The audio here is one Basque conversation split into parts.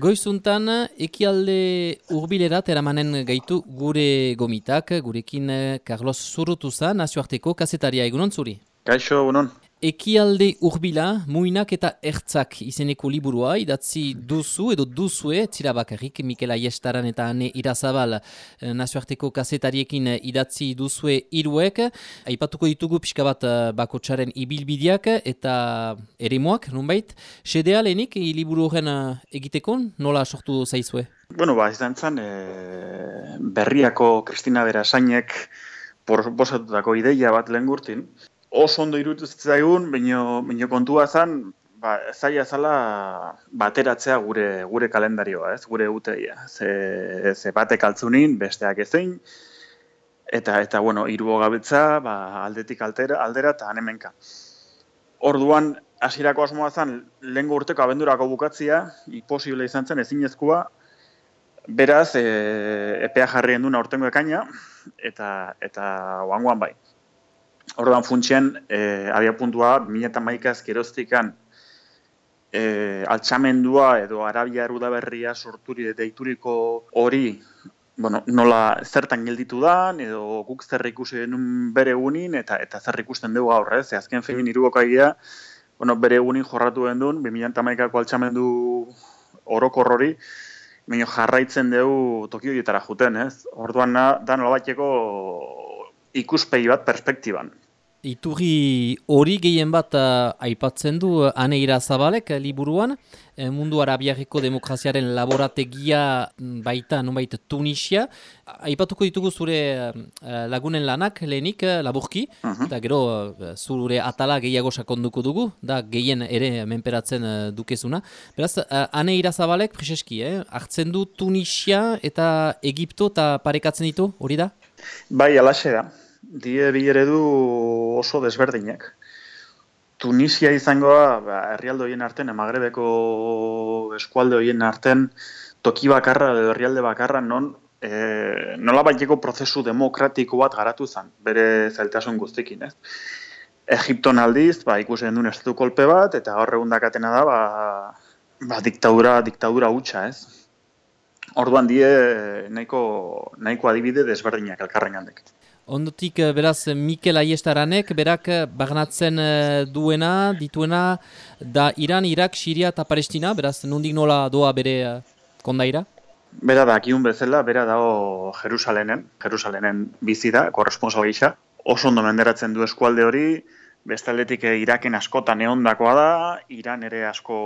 Goizuntan, ekialde urbilerat eramanen gaitu gure gomitak, gurekin Carlos Zurutuza, nazioarteko kasetaria egunon zuri. Kaixo, egunon. Ekialde urbila, muinak eta ertzak izeneko liburua, idatzi duzu edo duzue, tira bakarrik, Mikel Aiestaran eta Ane Irazabal eh, nazioarteko kasetariekin idatzi duzue iruek. Aipatuko ditugu pixka bat eh, bakotxaren ibilbideak eta eremuak, nunbait. Sedea lehenik, liburu horren eh, egiteko, nola sortu zaizue? Bueno, ba, izan zen, berriako Kristina Berasainek posatutako ideia bat lehen gurtin, oso ondo irutu zitzaigun, baino, baino kontua zen, ba, zaila zala bateratzea gure gure kalendarioa, ez, gure uteia. Ze, ze batek altzunin, besteak ezein, eta, eta bueno, irubo gabetza, ba, aldetik altera, aldera, eta anemenka. Orduan, hasierako asmoa zen, lehen urteko abendurako bukatzia, imposible izan zen ezinezkoa, beraz, e, epea jarrien duna urtengo ekaina, eta, eta oangoan bai. Orduan funtsien, eh, abia puntua, mila eta maikaz geroztikan eh, altxamendua edo Arabia Erudaberria sorturi deituriko hori bueno, nola zertan gelditu da, edo guk zer ikusi denun bere egunin, eta eta zer ikusten dugu gaur, ez? Azken femin irubokaia, bueno, bere egunin jorratu den duen, 2008ko altxamendu orokor hori, baina jarraitzen dugu toki horietara juten, ez? Orduan da nola bateko ikuspegi bat perspektiban. Iturri hori gehien bat uh, aipatzen du uh, Aneira Zabalek uh, liburuan, mundu arabiareko demokraziaren laborategia mm, baita, non baita Tunisia. Aipatuko ditugu zure uh, lagunen lanak lehenik, uh, laburki, eta gero uh, zure atala gehiago sakonduko dugu, da gehien ere menperatzen uh, dukezuna. Beraz, uh, Aneira Zabalek, preseski, eh? hartzen du Tunisia eta Egipto eta parekatzen ditu, hori da? Bai, alaxe da die bi eredu oso desberdinak. Tunisia izangoa, ba, herrialde horien arten, emagrebeko eskualde horien arten, toki bakarra edo herrialde bakarra non e, nola baiteko prozesu demokratiko bat garatu zen, bere zailtasun guztikin, ez? Egipton aldiz, ba, ikusen duen estatu kolpe bat, eta gaur egun dakatena da, ba, ba, diktadura, diktadura hutsa, ez? Orduan die nahiko, nahiko adibide desberdinak elkarren gandek. Ondotik, eh, beraz, Mikel Aiestaranek, berak eh, bagnatzen eh, duena, dituena, da Iran, Irak, Siria eta Palestina, beraz, nondik nola doa bere kondaira? Bera da, akiun bezala, bera dago Jerusalenen, Jerusalenen bizi da, korresponsal gisa. Oso ondo menderatzen du eskualde hori, bestaldetik Iraken askotan eondakoa da, Iran ere asko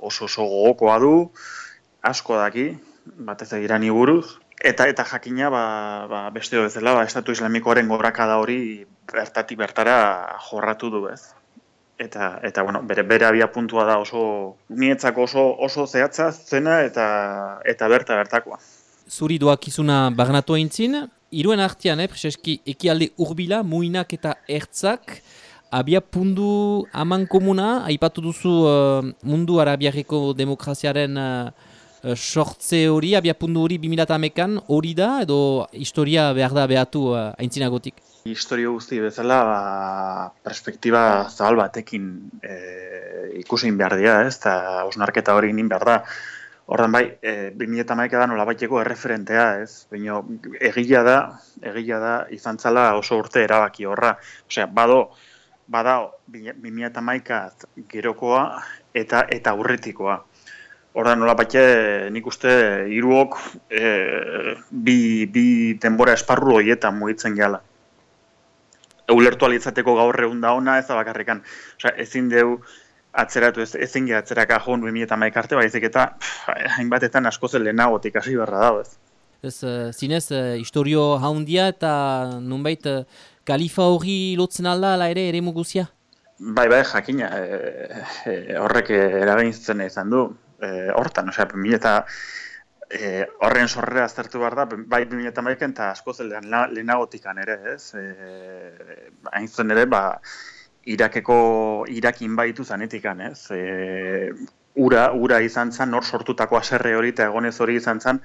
oso oso gogokoa du, asko daki, batez Irani buruz, Eta eta jakina ba, ba beste bezala ba estatu islamikoaren gorakada hori bertatik bertara jorratu du, ez? Eta eta bueno, bere bere abia puntua da oso nietzako oso oso zehatza zena eta eta berta bertakoa. Zuri doakizuna bagnatu eintzin, hiruen artean, eh, preseski ekialde hurbila, muinak eta ertzak abia pundu aman komuna aipatu duzu uh, mundu arabiarreko demokraziaren uh, sortze hori, abiapundu hori 2008an hori da, edo historia behar da behatu uh, aintzinagotik? Historio guzti bezala, ba, perspektiba zabal batekin e, ikusin behar dira, ez, eta osnarketa hori inin behar da. Horren bai, e, 2008 da nola baiteko erreferentea, ez, baina egila da, egila da, izan zala oso urte erabaki horra. Osea, bado, bada 2008 gerokoa eta eta urretikoa. Horda nola batxe, nik uste hiruok e, bi, bi denbora esparru horietan mugitzen gehala. Eulertu alitzateko gaur egun da ona ez da bakarrikan. Osea, ezin deu atzeratu, ez, ezin geha atzeraka joan 2000 eta maikarte, baizik eta hainbatetan asko zen lehenagotik hasi barra dago ez. Ez, uh, zinez, uh, historio haundia eta nunbait uh, kalifa hori lotzen alda, ala ere, ere muguzia? Bai, bai, jakina, e, horrek eragintzen izan du e, hortan, osea, eta e, horren sorrera aztertu behar da, bai 2000 eta asko zelean lehenagotikan ere, ez? E, hain zen ere, ba, Irakeko Irakin baitu zanetikan, ez? E, ura, ura izan zen, nor sortutako aserre hori eta egonez hori izan zen,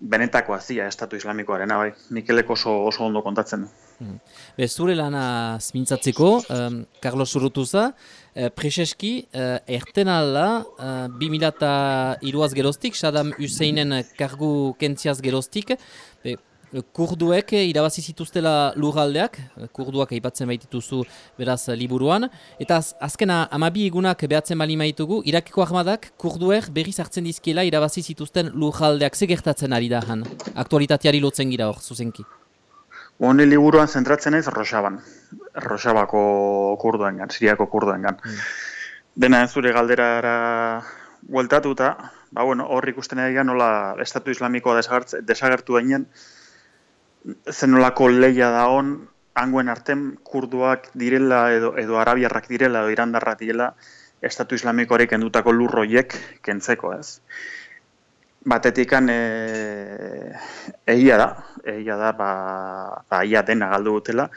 benetako azia estatu islamikoaren, bai, Mikelek oso, oso ondo kontatzen du. Hmm. Be, zure lana zmintzatzeko, um, Carlos Urrutuza, uh, Prezeski, uh, erten alda, uh, 2000 iruaz geroztik, Saddam Husseinen kargu kentziaz geroztik, kurduek irabazi zituztela lurraldeak, kurduak aipatzen baitituzu beraz liburuan, eta az, azkena amabi egunak behatzen bali maitugu, Irakeko armadak kurduek berriz hartzen dizkiela irabazi zituzten lurraldeak. Ze gertatzen ari da han, aktualitateari lotzen gira hor, zuzenki. Hone liburuan zentratzen ez Rosaban, Rosabako kurduen gan, Siriako kurduen gan. Hmm. Dena zure galderara gueltatuta, ba bueno, hor ikusten egian nola Estatu Islamikoa desagertu dainen, zenolako leia da hon, anguen arten kurduak direla edo, edo arabiarrak direla edo irandarrak direla Estatu Islamikoarek endutako lurroiek kentzeko ez. Batetikan e, egia da, egia da, ba, ba ia dena galdu dutela,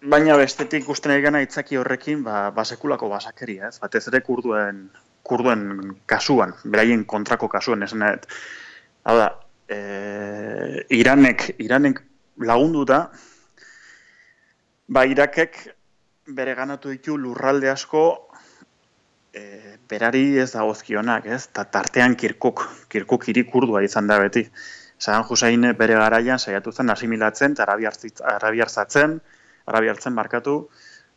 baina bestetik ikusten egana itzaki horrekin ba, basekulako basakeria ez, batez ere kurduen, kurduen kasuan, beraien kontrako kasuan esan Hau da, e, Iranek, Iranek lagundu da, ba Irakek bere ganatu ditu lurralde asko e, berari ez da gozkionak, ez? Ta tartean kirkuk, kirkuk irikurdua izan da beti. Zagan Husain bere garaian saiatu zen asimilatzen, arabiarzatzen, arabiartzen markatu,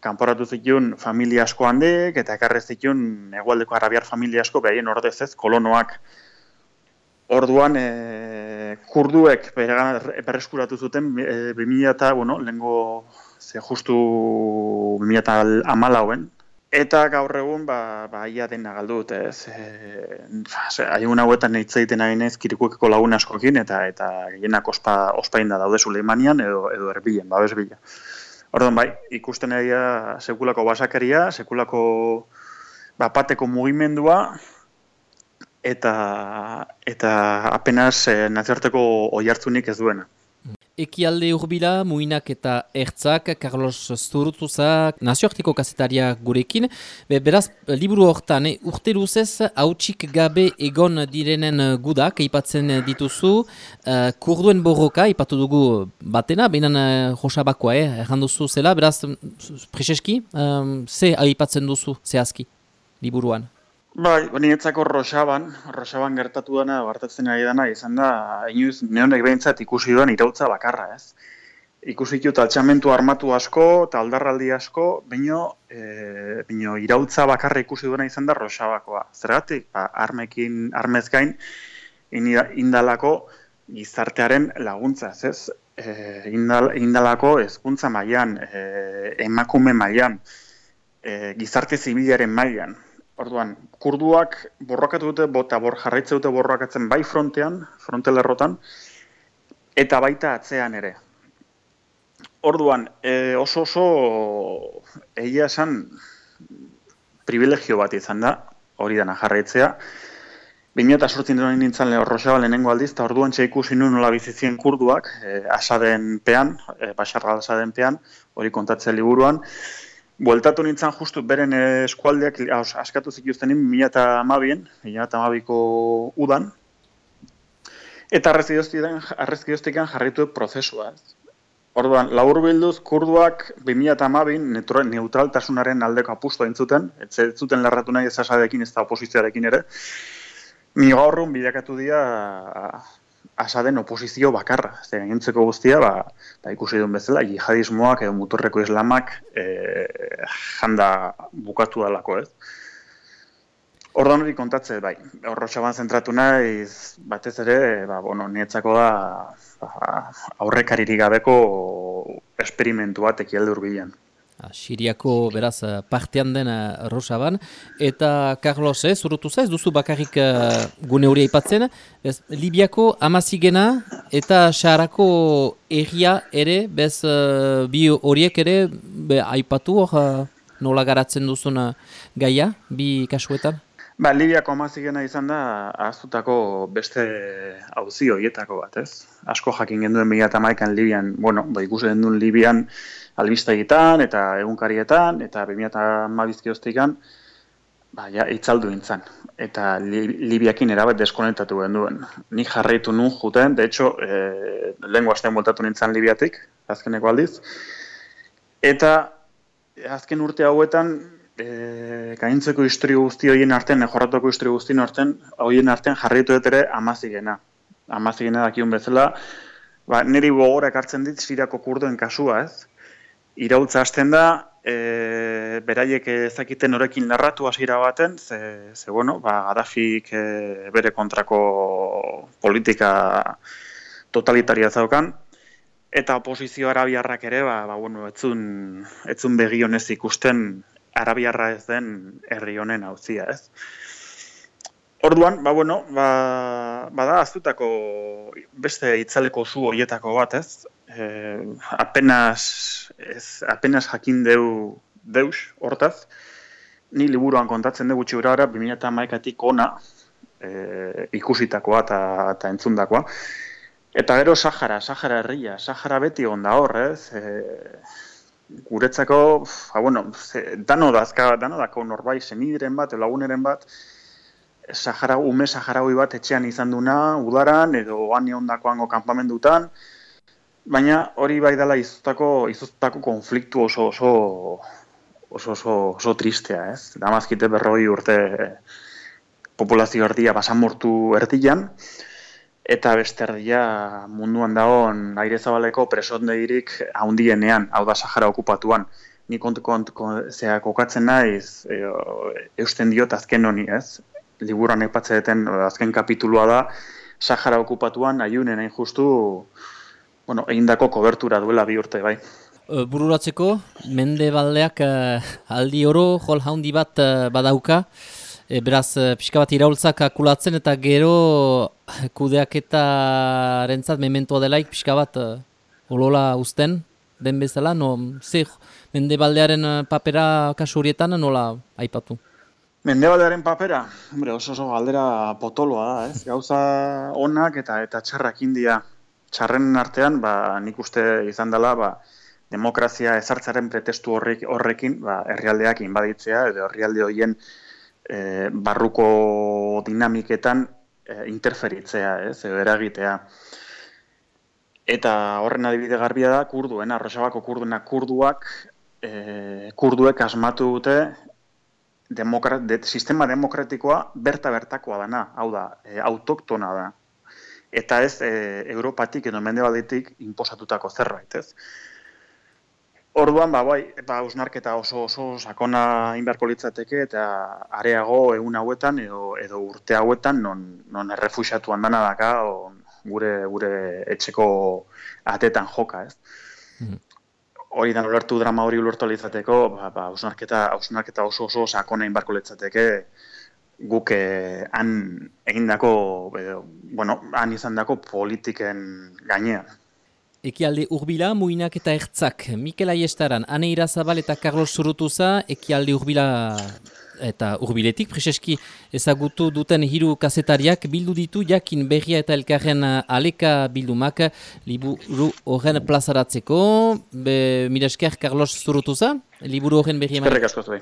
kanporatu zituen familia asko handek, eta ekarre zituen egualdeko arabiar familia asko behaien ordez ez, kolonoak Orduan, e, kurduek berreskuratu zuten, e, 2000 eta, bueno, lehenko, ze justu 2000 eta amalauen, eta gaur egun, ba, ba ia dena galdu ez, e, aigun hauetan hitz egiten ari nez, kirikuekeko lagun askokin, eta eta gehienak ospa, ospain da daude Suleimanian, edo, edo erbilen, babes bila. Orduan, bai, ikusten egia sekulako basakeria, sekulako bapateko mugimendua, eta eta apenas e, nazioarteko oihartzunik ez duena. Ekialde urbila, muinak eta ertzak, Carlos Zurutuzak, nazioarteko kasetaria gurekin. Be, beraz, liburu hortan, eh, urte luzez, hautsik gabe egon direnen gudak, ipatzen dituzu, uh, kurduen borroka, ipatu dugu batena, behinan uh, josabakoa, eh, erranduzu zela, beraz, preseski, um, ze aipatzen duzu, zehazki, liburuan? Bai, niretzako Rosaban, Rosaban gertatu dena, gertatzen ari dena, izan da, inoiz, neonek behintzat ikusi duen irautza bakarra, ez? Ikusi dut altxamentu armatu asko, eta aldarraldi asko, baino, e, baino irautza bakarra ikusi duena izan da Rosabakoa. Zergatik, ba, armekin, armez gain, indalako gizartearen laguntza, ez? E, indal, indalako ezkuntza mailan, e, emakume mailan, e, gizarte zibilaren mailan, Orduan, kurduak borrokatu dute, bota bor, jarraitze dute borrokatzen bai frontean, frontelerrotan, eta baita atzean ere. Orduan, e, oso oso egia esan privilegio bat izan da, hori dana jarraitzea. Bimia eta sortzin duen nintzen lehor roxaba lehenengo aldiz, eta orduan txaiku zinu nola bizizien kurduak, e, asaden pean, e, basarra asaden pean, hori kontatzea liburuan, Bueltatu nintzen justu beren eskualdeak askatu zituztenin mila eta amabien, mila eta amabiko udan, eta arrezki jarritu prozesua. Orduan, labur bilduz, kurduak 2008 neutraltasunaren aldeko apustu entzuten, ez zuten lerratu nahi ezasadekin ez da oposizioarekin ere, mi gaurrun bilakatu dira asaden oposizio bakarra. Zer, gainontzeko guztia, ba, ba, ikusi duen bezala, jihadismoak edo muturreko islamak e, janda bukatu dalako, ez? Ordan hori kontatze, bai, horrotxaban zentratu nahi, batez ere, ba, bueno, nietzako da ba, aurrekaririk gabeko esperimentu bat ekialde urbilan. Ah, Siriako beraz eh, partean den uh, Rosaban. Eta Carlos, ez, eh, urutu ez duzu bakarrik uh, gune hori aipatzen. Ez, Libiako amazigena eta Saharako erria ere, bez bi horiek ere, be, aipatu hor nola garatzen duzun gaia, bi kasuetan? Ba, Libiako amazigena izan da, azutako beste hauzi horietako bat, ez? Asko jakin genduen bila eta maikan Libian, bueno, ba, ikusen duen Libian, albiztegitan eta egunkarietan eta 2012 oztikan ba, ja, itzaldu intzan. Eta li, Libiakin erabet deskonektatu duen. Ni jarraitu nun juten, de hecho, e, lehen guazten voltatu nintzen Libiatik, azkeneko aldiz. Eta azken urte hauetan, e, gaintzeko historio guzti horien artean, jorratuko historio guztien artean, horien artean jarraitu dut ere amazigena. Amazigena dakiun bezala, ba, niri bogora ekartzen dit sirako kurduen kasua ez. Irautza hasten da, e, beraiek ezakiten horrekin narratu hasiera baten, ze, ze bueno, ba, Gaddafik e, bere kontrako politika totalitaria zaukan, eta oposizio arabiarrak ere, ba, ba, bueno, etzun, etzun begionez ikusten arabiarra ez den herri honen hauzia, ez? Orduan, ba, bueno, ba, bada azutako beste itzaleko zu hoietako bat, ez? E, apenas, ez, apenas jakin deu, deus, hortaz, ni liburuan kontatzen dugu txura ara, 2000 maikatik ona e, ikusitakoa eta entzundakoa. Eta gero Sahara, Sahara herria, Sahara beti onda hor, ez? E, guretzako, ba, bueno, dano dazka, dano dako norbai, senidiren bat, laguneren bat, Sahara, ume Saharaui bat etxean izan duna, udaran, edo han ondakoango kanpamendutan, baina hori bai dela izutako, izutako konfliktu oso oso, oso, oso, oso tristea, ez? Damazkite berroi urte populazio erdia basamortu erdian, eta beste erdia munduan dagoen aire zabaleko presondeirik haundienean, hau da Sahara okupatuan. Ni kontu kontu zea kokatzen naiz, e, eusten diot azken honi, ez? Liburuan epatzeeten azken kapitulua da Sahara okupatuan aiunen hain justu bueno, egindako kobertura duela bi urte bai. Bururatzeko, mende baldeak aldi oro, jol haundi bat badauka, e, beraz pixka bat iraultzak akulatzen eta gero kudeak eta rentzat mementoa delaik pixka bat olola usten, den bezala, no, zer, mende baldearen papera kasu horietan nola aipatu? Mendebaldearen papera, hombre, oso oso galdera potoloa da, ez? Gauza onak eta eta txarrak india. Txarren artean, ba, nik uste izan dela, ba, demokrazia ezartzaren pretestu horrek, horrekin, ba, herrialdeak inbaditzea, edo herrialde horien e, barruko dinamiketan e, interferitzea, ez? Edo eragitea. Eta horren adibide garbia da, kurduena, Rosabako kurduena kurduak, e, kurduek asmatu dute demokrat, de, sistema demokratikoa berta bertakoa dana, hau da, e, autoktona da. Eta ez e, Europatik edo mendebaletik inposatutako zerbait, ez? Orduan, ba, bai, ba, usnarketa oso oso sakona inberko litzateke eta areago egun hauetan edo, edo urte hauetan non, non errefuxatuan dana daka o, gure, gure etxeko atetan joka, ez? Mm hori da ulertu drama hori ulertu alizateko, ba, ba, ausnarketa, oso oso sakona inbarko letzateke guk eh, han egindako, edo, bueno, han izan dako politiken gainean. Ekialde urbila, muinak eta ertzak. Mikel Aiestaran, Ane Irazabal eta Carlos Zurutuza, ekialde urbila eta urbiletik, preseski ezagutu duten hiru kazetariak bildu ditu jakin berria eta elkarren aleka bildumak liburu horren plazaratzeko. Be, Miresker, Carlos Zurutuza, liburu horren askoz bai.